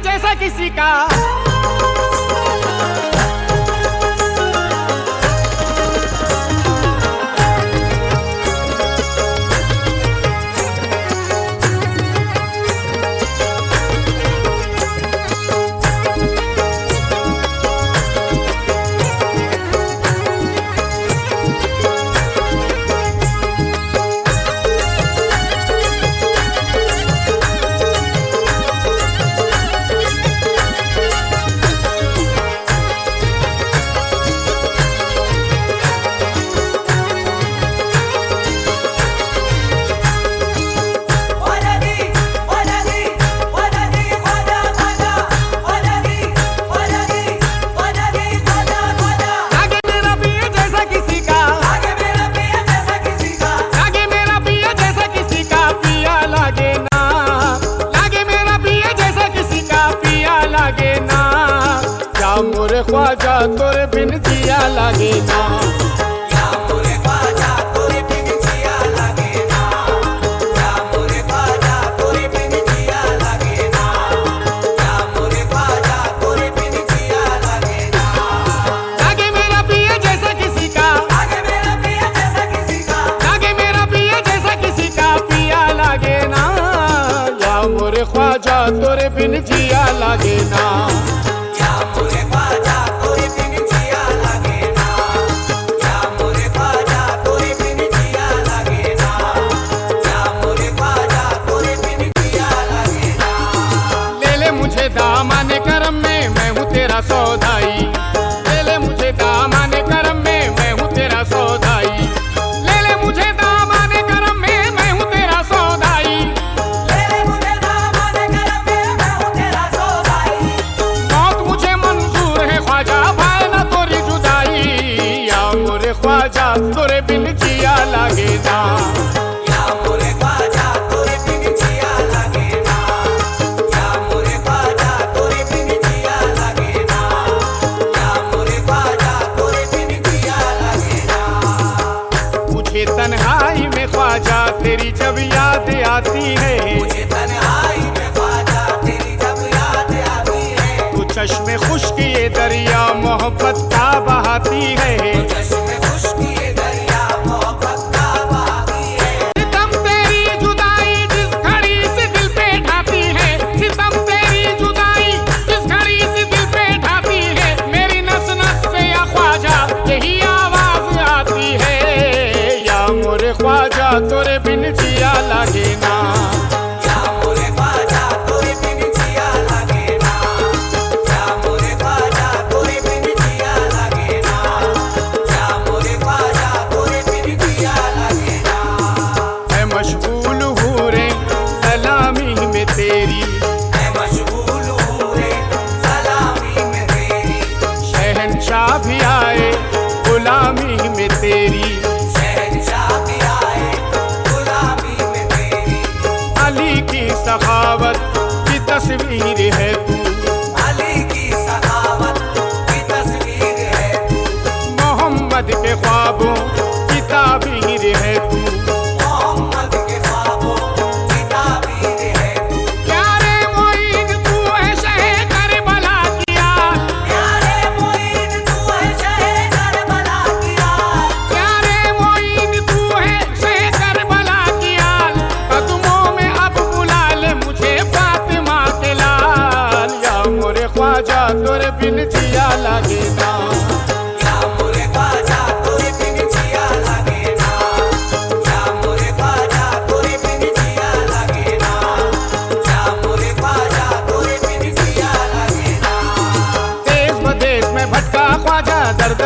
जैसा किसी का। तेरा सौदाई। ले ले मुझे दामान करम में मैं हूँ तेरा सौदाई। ले ले मुझे दामान करम में मैं हूँ तेरा सौदाई। ले ले मुझे दामाने करम में मैं हूँ तेरा सौदाई। मौत मुझे मंजूर है ख्वाजा भाई ना तोरी जुदाई। या मोरे ख्वाजा तोरे बिन जिया लागे ना आती है। में चश्मे खुश किए दरिया मोहब्बत का बहाती है।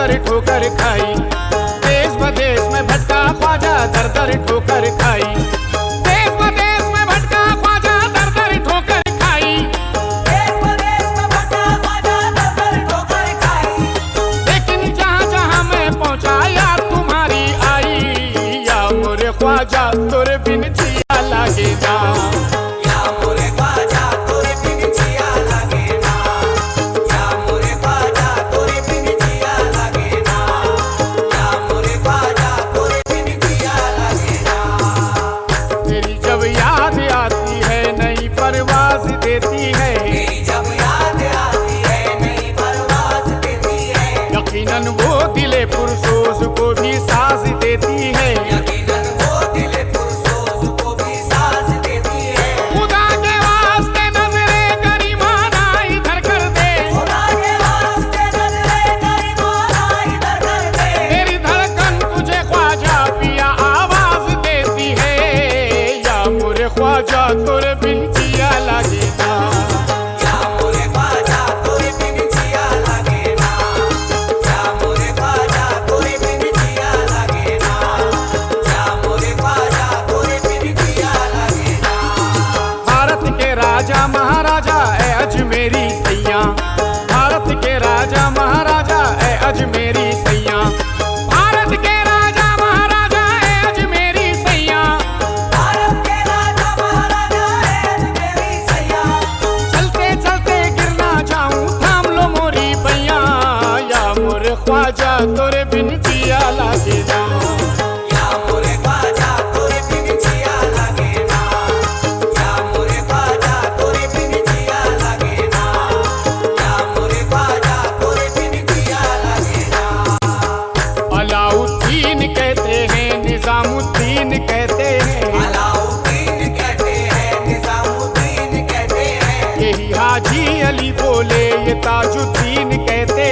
दर ठोकर खाई। देश प्रदेश में भटका ख्वाजा दर दर ठोकर खाई। देश प्रदेश में भटका दर दर ठोकर खाई। लेकिन जहाँ जहाँ मैं तुम्हारी आई। तोरे बिन जिया लागे जाओ मन वो दिले पुरुषों को भी सास देती है। ताजुद्दीन कहते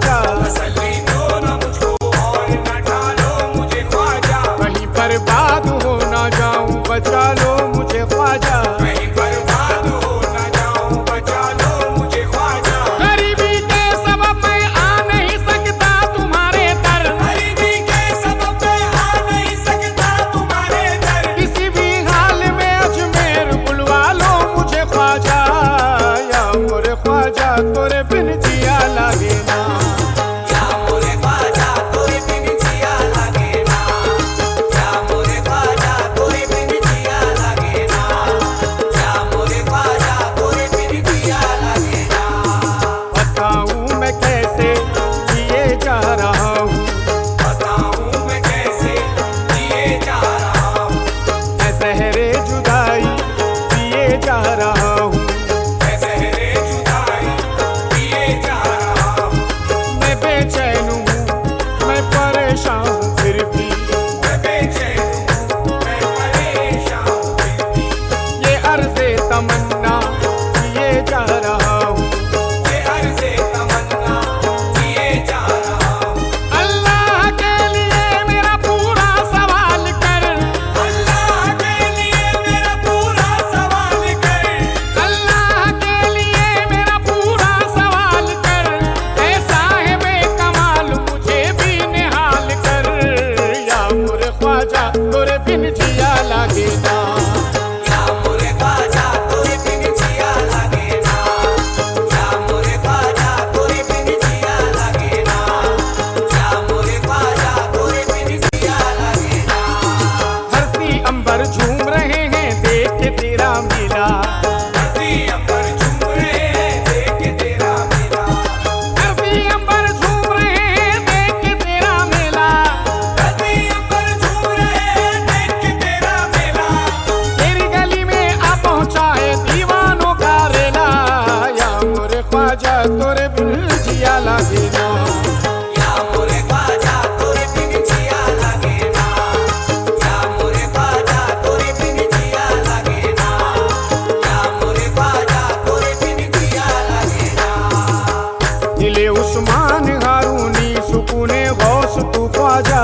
उस्मान हारूनी, सुकूने बॉस तू पाजा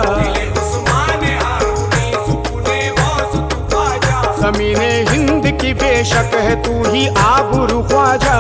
समीने हिंद की बेशक है तू ही आबरू ख्वाजा।